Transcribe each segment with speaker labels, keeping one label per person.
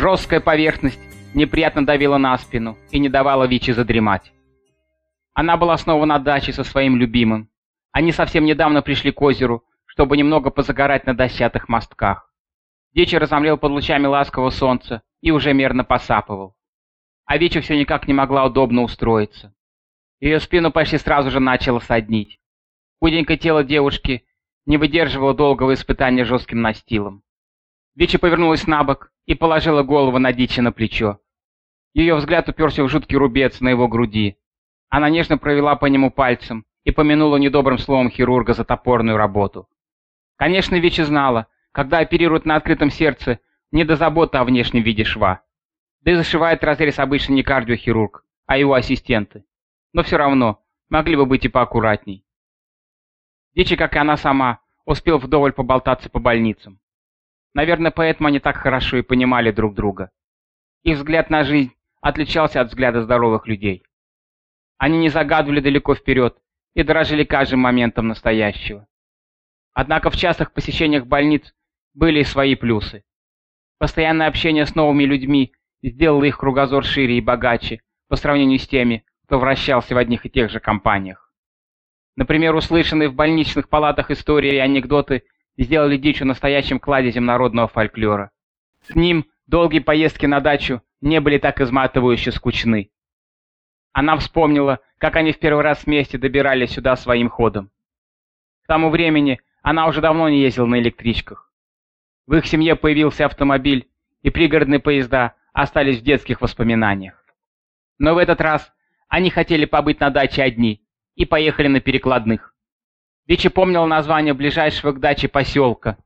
Speaker 1: Жесткая поверхность неприятно давила на спину и не давала Вичи задремать. Она была снова на даче со своим любимым. Они совсем недавно пришли к озеру, чтобы немного позагорать на дощатых мостках. Дичи разомлел под лучами ласкового солнца и уже мерно посапывал. А Вича все никак не могла удобно устроиться. Ее спину почти сразу же начало соднить. Худенькое тело девушки не выдерживало долгого испытания жестким настилом. Вича повернулась на бок и положила голову на Дичи на плечо. Ее взгляд уперся в жуткий рубец на его груди. Она нежно провела по нему пальцем и помянула недобрым словом хирурга за топорную работу. Конечно, Вичи знала, когда оперируют на открытом сердце, не до заботы о внешнем виде шва. Да и зашивает разрез обычно не кардиохирург, а его ассистенты. Но все равно, могли бы быть и поаккуратней. Дичи, как и она сама, успел вдоволь поболтаться по больницам. Наверное, поэтому они так хорошо и понимали друг друга. Их взгляд на жизнь отличался от взгляда здоровых людей. Они не загадывали далеко вперед и дорожили каждым моментом настоящего. Однако в частых посещениях больниц были и свои плюсы. Постоянное общение с новыми людьми сделало их кругозор шире и богаче по сравнению с теми, кто вращался в одних и тех же компаниях. Например, услышанные в больничных палатах истории и анекдоты сделали Дичу настоящим кладезем народного фольклора. С ним долгие поездки на дачу не были так изматывающе скучны. Она вспомнила, как они в первый раз вместе добирались сюда своим ходом. К тому времени она уже давно не ездила на электричках. В их семье появился автомобиль, и пригородные поезда остались в детских воспоминаниях. Но в этот раз они хотели побыть на даче одни и поехали на перекладных. Вичи помнила название ближайшего к даче поселка.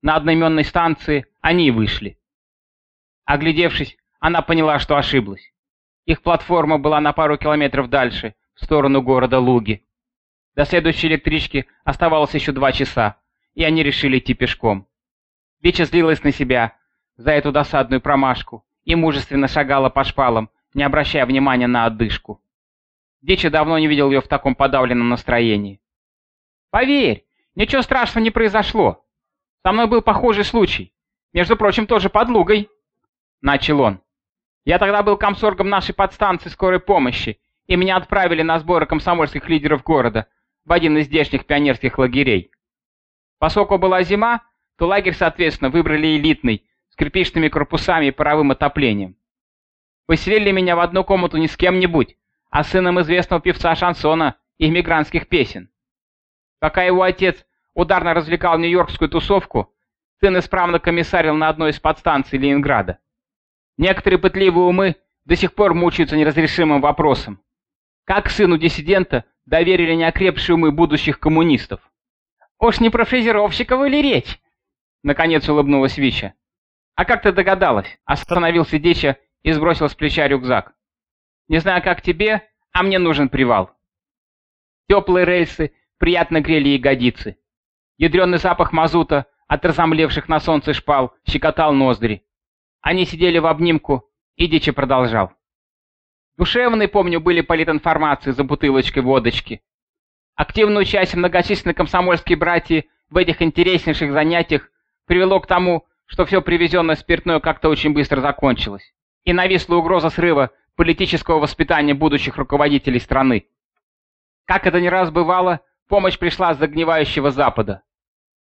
Speaker 1: На одноименной станции они и вышли. Оглядевшись, она поняла, что ошиблась. Их платформа была на пару километров дальше, в сторону города Луги. До следующей электрички оставалось еще два часа, и они решили идти пешком. Вича злилась на себя за эту досадную промашку и мужественно шагала по шпалам, не обращая внимания на отдышку. Дичи давно не видел ее в таком подавленном настроении. «Поверь, ничего страшного не произошло. Со мной был похожий случай. Между прочим, тоже под Лугой», — начал он. Я тогда был комсоргом нашей подстанции скорой помощи, и меня отправили на сборы комсомольских лидеров города в один из здешних пионерских лагерей. Поскольку была зима, то лагерь, соответственно, выбрали элитный, с кирпичными корпусами и паровым отоплением. Поселили меня в одну комнату не с кем-нибудь, а с сыном известного певца шансона и иммигрантских песен. Пока его отец ударно развлекал нью-йоркскую тусовку, сын исправно комиссарил на одной из подстанций Ленинграда. Некоторые пытливые умы до сих пор мучаются неразрешимым вопросом. Как сыну диссидента доверили неокрепшие умы будущих коммунистов? «Уж не про фрезеровщиков или речь?» Наконец улыбнулась Вича. «А как ты догадалась?» Остановился Дича и сбросил с плеча рюкзак. «Не знаю, как тебе, а мне нужен привал». Теплые рельсы приятно грели ягодицы. Ядреный запах мазута от разомлевших на солнце шпал щекотал ноздри. Они сидели в обнимку, и Дичи продолжал. Душевные, помню, были политинформации за бутылочкой водочки. Активную часть многочисленных комсомольских братьев в этих интереснейших занятиях привело к тому, что все привезенное спиртное как-то очень быстро закончилось. И нависла угроза срыва политического воспитания будущих руководителей страны. Как это не раз бывало, помощь пришла с загнивающего Запада.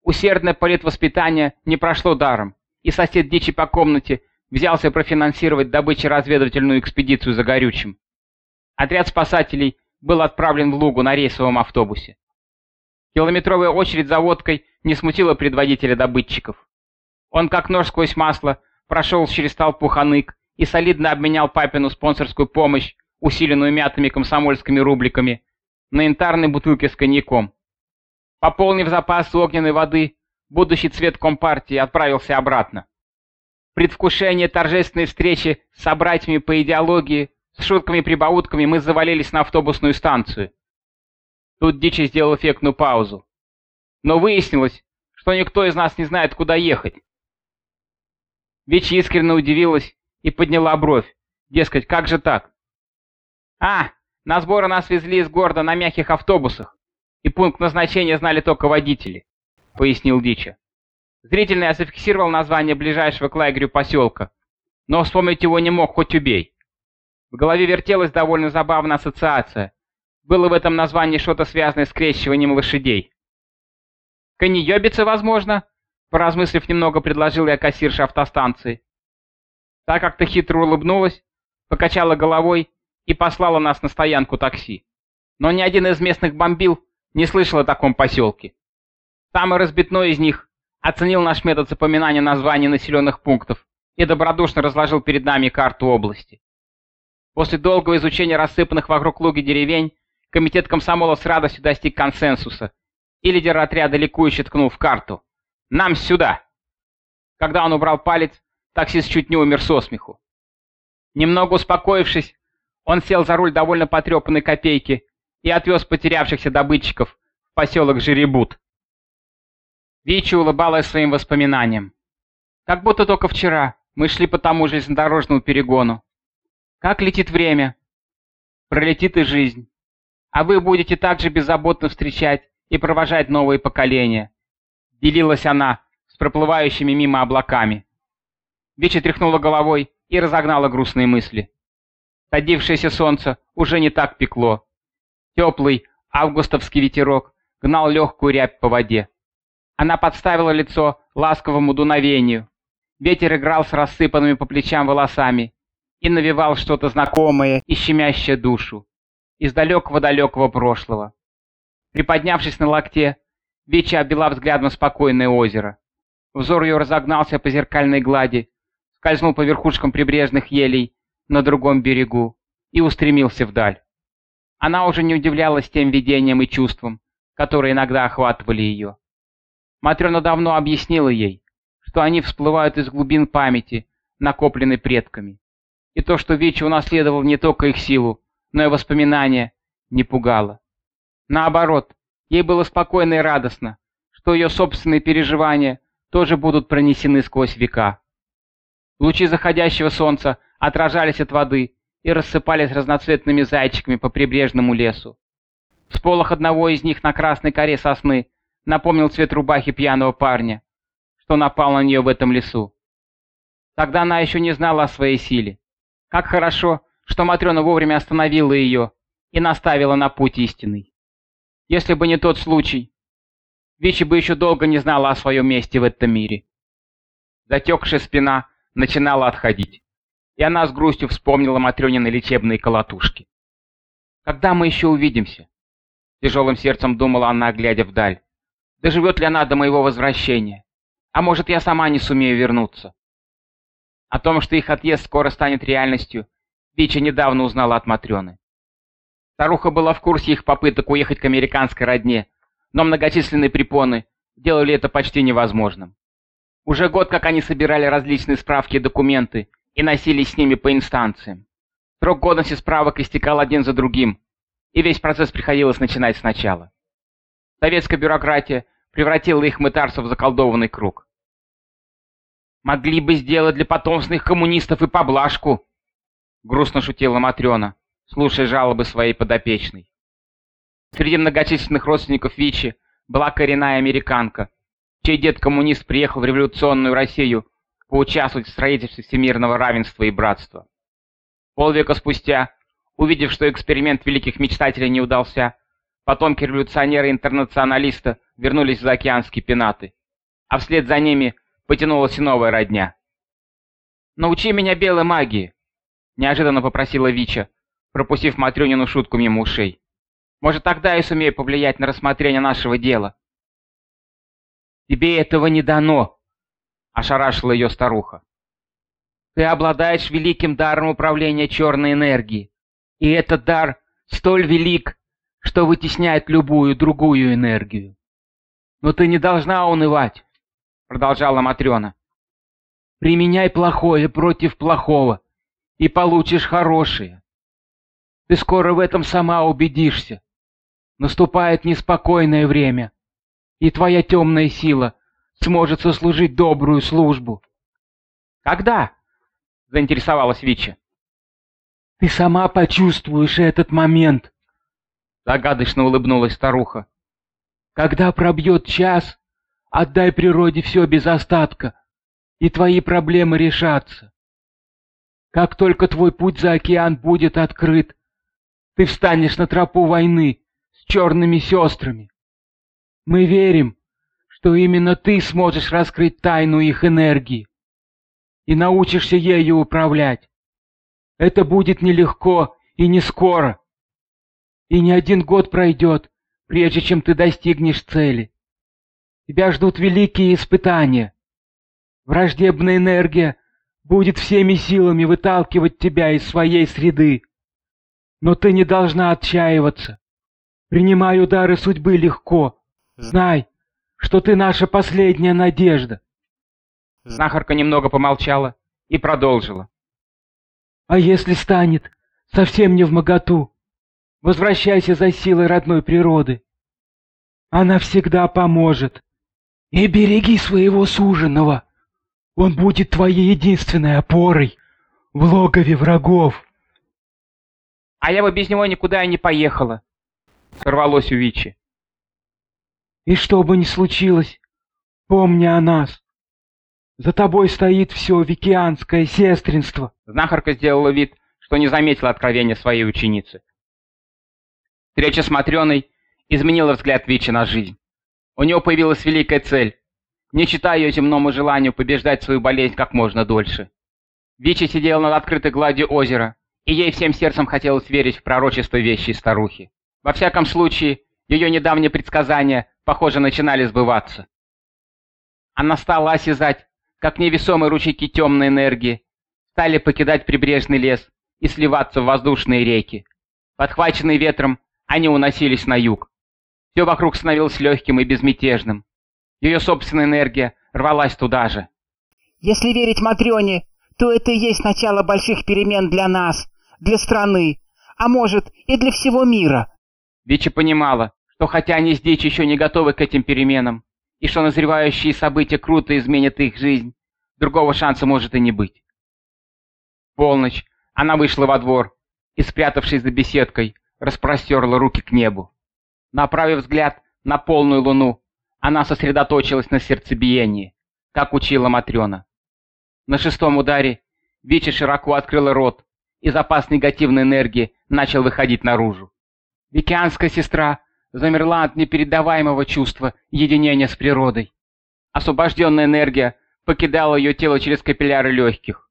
Speaker 1: Усердное политвоспитание не прошло даром, и сосед Дичи по комнате взялся профинансировать добыче-разведывательную экспедицию за горючим. Отряд спасателей был отправлен в Лугу на рейсовом автобусе. Километровая очередь за водкой не смутила предводителя добытчиков. Он, как нож сквозь масло, прошел через толпу ханык и солидно обменял папину спонсорскую помощь, усиленную мятыми комсомольскими рубликами, на янтарной бутылке с коньяком. Пополнив запасы огненной воды, будущий цвет Компартии отправился обратно предвкушение торжественной встречи с собратьями по идеологии, с шутками-прибаутками мы завалились на автобусную станцию. Тут Дичи сделал эффектную паузу. Но выяснилось, что никто из нас не знает, куда ехать. Вичи искренне удивилась и подняла бровь. Дескать, как же так? А, на сборы нас везли из города на мягких автобусах, и пункт назначения знали только водители, пояснил Дича. Зрительно я зафиксировал название ближайшего к лагерю поселка. но вспомнить его не мог, хоть убей. В голове вертелась довольно забавная ассоциация. Было в этом названии что-то связанное с крещиванием лошадей. «Коньёбица, возможно?» Поразмыслив немного, предложил я кассирше автостанции. Так как-то хитро улыбнулась, покачала головой и послала нас на стоянку такси. Но ни один из местных бомбил не слышал о таком поселке. Самый разбитной из них оценил наш метод запоминания названий населенных пунктов и добродушно разложил перед нами карту области. После долгого изучения рассыпанных вокруг луги деревень, комитет комсомола с радостью достиг консенсуса, и лидер отряда ликующе ткнул в карту. «Нам сюда!» Когда он убрал палец, таксист чуть не умер со смеху. Немного успокоившись, он сел за руль довольно потрепанной копейки и отвез потерявшихся добытчиков в поселок Жеребут. Вичи улыбалась своим воспоминаниям. Как будто только вчера мы шли по тому железнодорожному перегону. Как летит время. Пролетит и жизнь. А вы будете также беззаботно встречать и провожать новые поколения. Делилась она с проплывающими мимо облаками. Вичи тряхнула головой и разогнала грустные мысли. Садившееся солнце уже не так пекло. Теплый августовский ветерок гнал легкую рябь по воде. Она подставила лицо ласковому дуновению. Ветер играл с рассыпанными по плечам волосами и навевал что-то знакомое и щемящее душу из далекого-далекого прошлого. Приподнявшись на локте, Бича обвела взглядом спокойное озеро. Взор ее разогнался по зеркальной глади, скользнул по верхушкам прибрежных елей на другом берегу и устремился вдаль. Она уже не удивлялась тем видениям и чувствам, которые иногда охватывали ее. Матрена давно объяснила ей, что они всплывают из глубин памяти, накопленной предками. И то, что Вичи унаследовал не только их силу, но и воспоминания, не пугало. Наоборот, ей было спокойно и радостно, что ее собственные переживания тоже будут пронесены сквозь века. Лучи заходящего солнца отражались от воды и рассыпались разноцветными зайчиками по прибрежному лесу. Всполох одного из них на красной коре сосны напомнил цвет рубахи пьяного парня, что напал на нее в этом лесу. Тогда она еще не знала о своей силе. Как хорошо, что Матрена вовремя остановила ее и наставила на путь истинный. Если бы не тот случай, Вичи бы еще долго не знала о своем месте в этом мире. Затекшая спина начинала отходить, и она с грустью вспомнила Матрёнины лечебные колотушки. «Когда мы еще увидимся?» Тяжелым сердцем думала она, глядя вдаль. Доживет ли она до моего возвращения? А может, я сама не сумею вернуться? О том, что их отъезд скоро станет реальностью, Вича недавно узнала от Матрёны. Старуха была в курсе их попыток уехать к американской родне, но многочисленные препоны делали это почти невозможным. Уже год, как они собирали различные справки и документы и носились с ними по инстанциям. Срок годности справок истекал один за другим, и весь процесс приходилось начинать сначала. Советская бюрократия превратила их мытарство в заколдованный круг. «Могли бы сделать для потомственных коммунистов и поблажку», — грустно шутила Матрена, слушая жалобы своей подопечной. Среди многочисленных родственников Вичи была коренная американка, чей дед-коммунист приехал в революционную Россию поучаствовать в строительстве всемирного равенства и братства. Полвека спустя, увидев, что эксперимент великих мечтателей не удался, Потомки революционера-интернационалиста вернулись в заокеанские пенаты, а вслед за ними потянулась и новая родня. «Научи меня белой магии!» — неожиданно попросила Вича, пропустив Матрёнину шутку мимо ушей. «Может, тогда я сумею повлиять на рассмотрение нашего дела?» «Тебе этого не дано!» — ошарашила ее старуха. «Ты обладаешь великим даром управления черной энергией, и этот дар столь велик, что вытесняет любую другую энергию. Но ты не должна унывать, продолжала Матрена. Применяй плохое против плохого, и получишь хорошее. Ты скоро в этом сама убедишься. Наступает неспокойное время, и твоя темная сила сможет сослужить добрую службу. Когда? заинтересовалась Вича. Ты сама почувствуешь этот момент, Загадочно улыбнулась старуха. Когда пробьет час, отдай природе все без остатка, и твои проблемы решатся.
Speaker 2: Как только твой путь за океан будет открыт, ты встанешь на тропу войны с черными сестрами. Мы верим, что именно ты сможешь раскрыть тайну их энергии и научишься ею управлять. Это будет нелегко и не скоро. И не один год пройдет, прежде чем ты достигнешь цели. Тебя ждут великие испытания. Враждебная энергия будет всеми силами выталкивать тебя из своей среды. Но ты не должна отчаиваться. Принимай удары судьбы легко. Знай, что ты наша последняя надежда.
Speaker 1: Знахарка немного помолчала и продолжила.
Speaker 2: А если станет совсем не в моготу, возвращайся за силой родной природы. Она всегда поможет. И береги своего суженого. Он будет твоей единственной опорой в логове врагов.
Speaker 1: А я бы без него никуда и не поехала, сорвалось у Вичи.
Speaker 2: И что бы ни случилось, помни о нас. За тобой стоит все викианское сестринство.
Speaker 1: Знахарка сделала вид, что не заметила откровения своей ученицы. Встреча с Матрёной изменила взгляд Вичи на жизнь. У него появилась великая цель, не читая ее земному желанию побеждать свою болезнь как можно дольше. Вичи сидела над открытой гладью озера, и ей всем сердцем хотелось верить в пророчество вещей старухи. Во всяком случае, ее недавние предсказания похоже, начинали сбываться. Она стала осязать, как невесомые ручейки темной энергии стали покидать прибрежный лес и сливаться в воздушные реки. Подхваченные ветром, они уносились на юг. Все вокруг становилось легким и безмятежным. Ее собственная энергия рвалась туда же.
Speaker 3: «Если верить Матрёне, то это и есть начало больших перемен для нас, для страны, а может и для всего мира».
Speaker 1: Вича понимала, что хотя они Дичь еще не готовы к этим переменам, и что назревающие события круто изменят их жизнь, другого шанса может и не быть. Полночь она вышла во двор и, спрятавшись за беседкой, распростерла руки к небу. Направив взгляд на полную луну, она сосредоточилась на сердцебиении, как учила Матрена. На шестом ударе Вича широко открыла рот, и запас негативной энергии начал выходить наружу. Викианская сестра замерла от непередаваемого чувства единения с природой. Освобожденная энергия покидала ее тело через капилляры легких.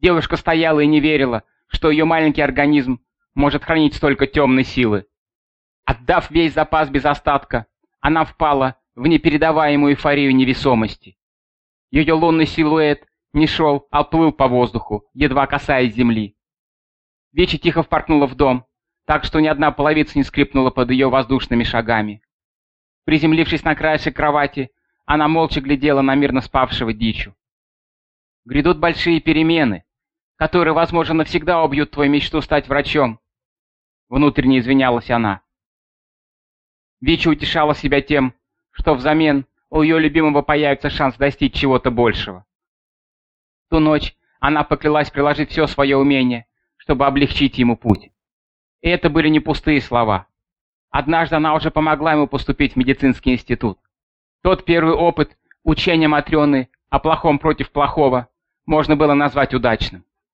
Speaker 1: Девушка стояла и не верила, что ее маленький организм может хранить столько темной силы. Отдав весь запас без остатка, она впала в непередаваемую эйфорию невесомости. Ее лунный силуэт не шел, а плыл по воздуху, едва касаясь земли. Вечи тихо впоркнула в дом, так что ни одна половица не скрипнула под ее воздушными шагами. Приземлившись на краешек кровати, она молча глядела на мирно спавшего дичу. Грядут большие перемены, которые, возможно, навсегда убьют твою мечту стать врачом. Внутренне извинялась она. Вича утешала себя тем, что взамен у ее любимого появится шанс достичь чего-то большего. Ту ночь она поклялась приложить все свое умение, чтобы облегчить ему путь. И это были не пустые слова. Однажды она уже помогла ему поступить в медицинский институт. Тот первый опыт учения Матрёны о плохом против плохого можно было назвать удачным.